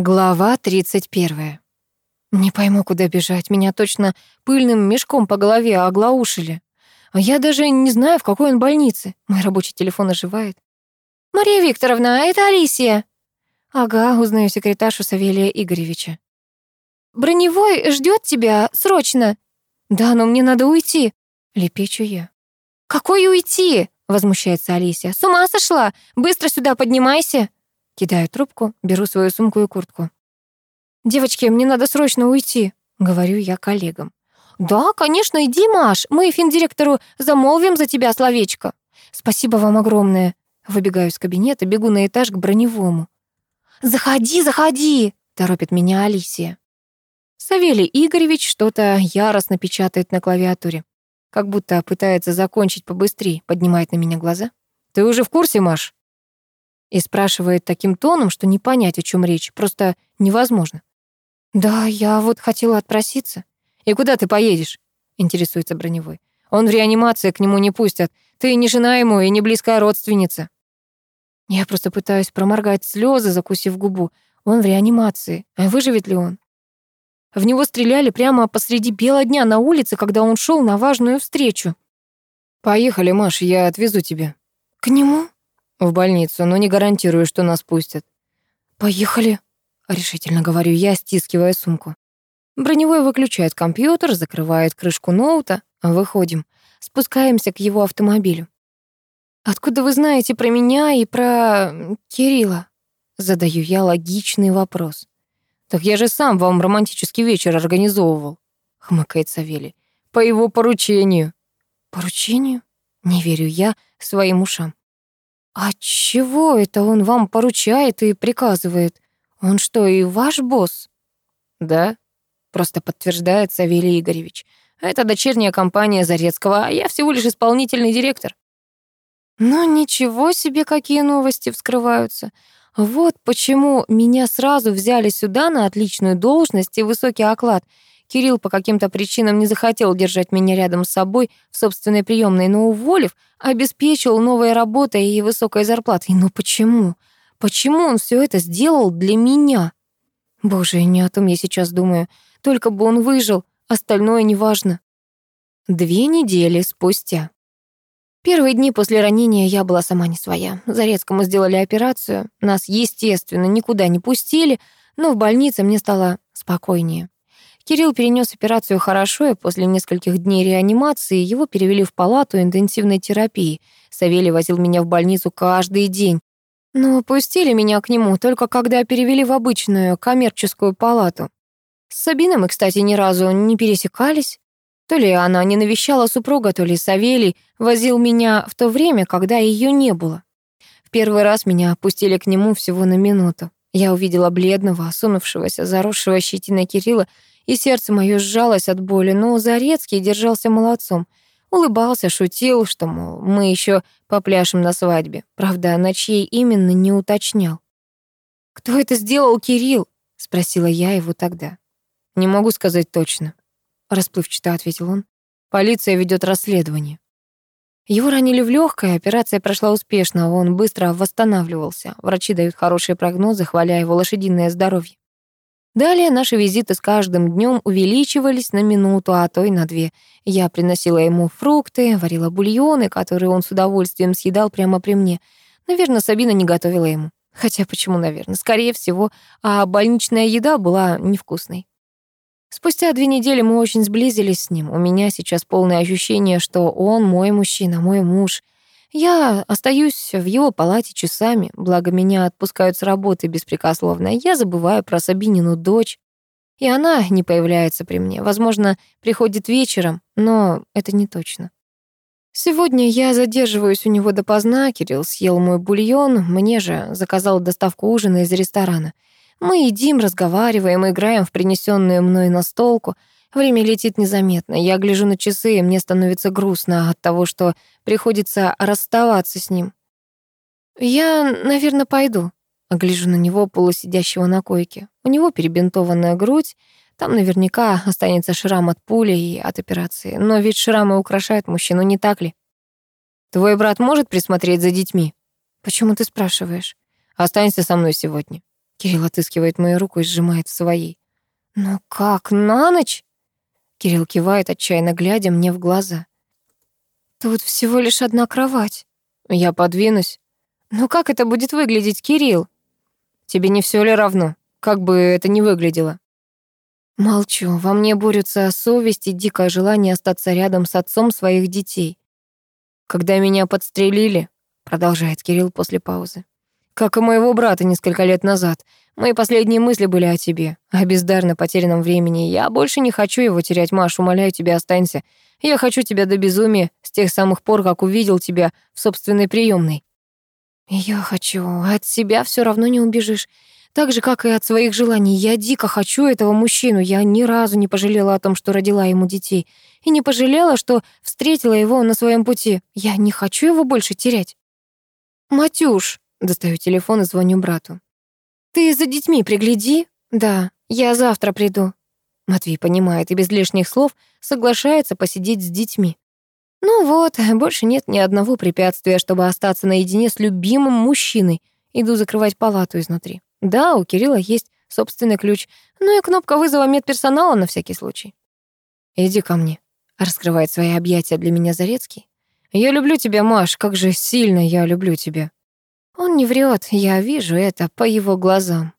Глава 31. Не пойму, куда бежать. Меня точно пыльным мешком по голове оглаушили. Я даже не знаю, в какой он больнице. Мой рабочий телефон оживает. «Мария Викторовна, это Алисия». Ага, узнаю секретаршу Савелия Игоревича. «Броневой ждет тебя, срочно». «Да, но мне надо уйти», — лепечу я. «Какой уйти?» — возмущается Алисия. «С ума сошла? Быстро сюда поднимайся». Кидаю трубку, беру свою сумку и куртку. «Девочки, мне надо срочно уйти», — говорю я коллегам. «Да, конечно, иди, Маш, мы финдиректору замолвим за тебя словечко». «Спасибо вам огромное». Выбегаю из кабинета, бегу на этаж к броневому. «Заходи, заходи!» — торопит меня Алисия. Савелий Игоревич что-то яростно печатает на клавиатуре. Как будто пытается закончить побыстрее, поднимает на меня глаза. «Ты уже в курсе, Маш?» И спрашивает таким тоном, что не понять, о чем речь, просто невозможно. «Да, я вот хотела отпроситься». «И куда ты поедешь?» — интересуется Броневой. «Он в реанимации, к нему не пустят. Ты не жена ему и не близкая родственница». Я просто пытаюсь проморгать слезы, закусив губу. Он в реанимации. А выживет ли он? В него стреляли прямо посреди бела дня на улице, когда он шел на важную встречу. «Поехали, Маш, я отвезу тебя». «К нему?» В больницу, но не гарантирую, что нас пустят. Поехали, решительно говорю я, стискивая сумку. Броневой выключает компьютер, закрывает крышку ноута, выходим, спускаемся к его автомобилю. Откуда вы знаете про меня и про Кирилла? Задаю я логичный вопрос. Так я же сам вам романтический вечер организовывал, хмыкает Савелий. По его поручению. Поручению? Не верю я своим ушам. «А чего это он вам поручает и приказывает? Он что, и ваш босс?» «Да», — просто подтверждает Савелий Игоревич. «Это дочерняя компания Зарецкого, а я всего лишь исполнительный директор». «Ну ничего себе, какие новости вскрываются. Вот почему меня сразу взяли сюда на отличную должность и высокий оклад — Кирилл по каким-то причинам не захотел держать меня рядом с собой в собственной приемной, но уволив, обеспечил новой работой и высокой зарплатой. Но почему? Почему он все это сделал для меня? Боже, не о том я сейчас думаю. Только бы он выжил, остальное неважно. Две недели спустя. Первые дни после ранения я была сама не своя. Зарецкому сделали операцию. Нас, естественно, никуда не пустили, но в больнице мне стало спокойнее. Кирилл перенес операцию хорошо, и после нескольких дней реанимации его перевели в палату интенсивной терапии. Савелий возил меня в больницу каждый день. Но пустили меня к нему только когда перевели в обычную коммерческую палату. С Сабиной мы, кстати, ни разу не пересекались. То ли она не навещала супруга, то ли Савелий возил меня в то время, когда ее не было. В первый раз меня пустили к нему всего на минуту. Я увидела бледного, осунувшегося, заросшего щетиной Кирилла и сердце мое сжалось от боли, но Зарецкий держался молодцом. Улыбался, шутил, что, мол, мы еще попляшем на свадьбе. Правда, на чьей именно не уточнял. «Кто это сделал, Кирилл?» — спросила я его тогда. «Не могу сказать точно», — расплывчато ответил он. «Полиция ведет расследование». Его ранили в легкое, операция прошла успешно, он быстро восстанавливался. Врачи дают хорошие прогнозы, хваля его лошадиное здоровье. Далее наши визиты с каждым днем увеличивались на минуту, а то и на две. Я приносила ему фрукты, варила бульоны, которые он с удовольствием съедал прямо при мне. Наверное, Сабина не готовила ему. Хотя почему, наверное? Скорее всего, а больничная еда была невкусной. Спустя две недели мы очень сблизились с ним. У меня сейчас полное ощущение, что он мой мужчина, мой муж — я остаюсь в его палате часами, благо меня отпускают с работы беспрекословно. Я забываю про Сабинину дочь, и она не появляется при мне. Возможно, приходит вечером, но это не точно. Сегодня я задерживаюсь у него допоздна, Кирилл съел мой бульон, мне же заказал доставку ужина из ресторана. Мы едим, разговариваем, играем в принесенную мной настолку — Время летит незаметно. Я гляжу на часы, и мне становится грустно от того, что приходится расставаться с ним. Я, наверное, пойду. Гляжу на него, полусидящего на койке. У него перебинтованная грудь. Там наверняка останется шрам от пули и от операции. Но ведь шрамы украшают мужчину, не так ли? Твой брат может присмотреть за детьми? Почему ты спрашиваешь? Останься со мной сегодня. Кирилл отыскивает мою руку и сжимает в своей. «Ну как, на ночь?» Кирилл кивает, отчаянно глядя мне в глаза. «Тут всего лишь одна кровать». «Я подвинусь». «Ну как это будет выглядеть, Кирилл?» «Тебе не все ли равно, как бы это ни выглядело?» Молчу, во мне борются совесть и дикое желание остаться рядом с отцом своих детей. «Когда меня подстрелили», — продолжает Кирилл после паузы, «как и моего брата несколько лет назад, мои последние мысли были о тебе, о бездарно потерянном времени. Я больше не хочу его терять, Маш, умоляю тебя, останься. Я хочу тебя до безумия с тех самых пор, как увидел тебя в собственной приемной. Я хочу, от себя все равно не убежишь. Так же, как и от своих желаний. Я дико хочу этого мужчину. Я ни разу не пожалела о том, что родила ему детей. И не пожалела, что встретила его на своем пути. Я не хочу его больше терять. «Матюш», — достаю телефон и звоню брату. «Ты за детьми пригляди?» «Да, я завтра приду». Матвей понимает и без лишних слов соглашается посидеть с детьми. Ну вот, больше нет ни одного препятствия, чтобы остаться наедине с любимым мужчиной. Иду закрывать палату изнутри. Да, у Кирилла есть собственный ключ, ну и кнопка вызова медперсонала на всякий случай. «Иди ко мне», — раскрывает свои объятия для меня Зарецкий. «Я люблю тебя, Маш, как же сильно я люблю тебя». Он не врет, я вижу это по его глазам.